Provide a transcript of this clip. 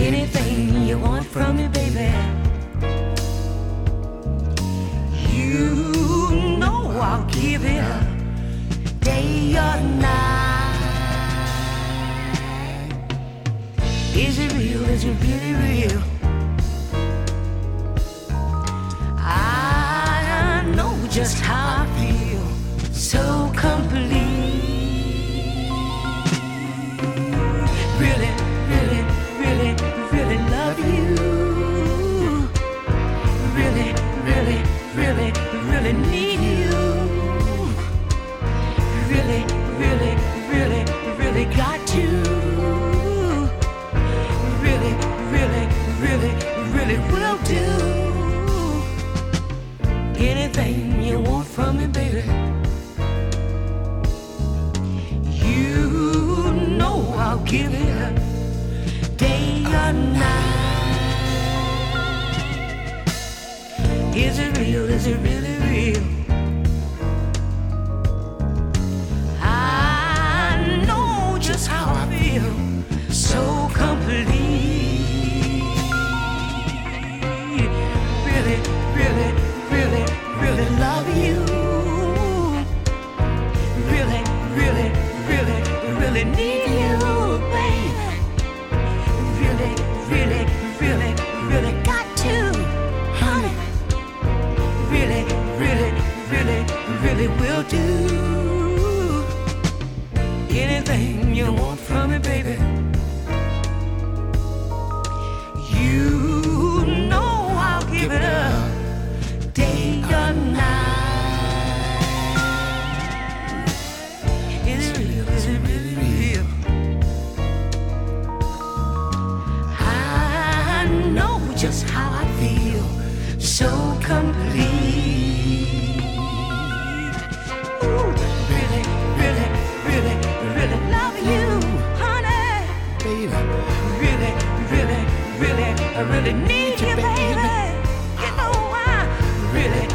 anything you want from me, baby. You know I'll give it up, day or night. Is it real? Is it really real? I know just how I feel, so complete. Really, really, need you. Really, really, really, really got to. Really, really, really, really will do. Anything you want from me, baby. You know I'll give it up day or night. Is it real? Is it really real? I know just how I feel, so complete. Really, really, really, really love you. Really will do. Anything you want from me, baby. You know I'll give it up day or night. Is it real? Is really real? I know just how I feel, so complete. Baby, Really, really, really, I really need you, baby. You know I really,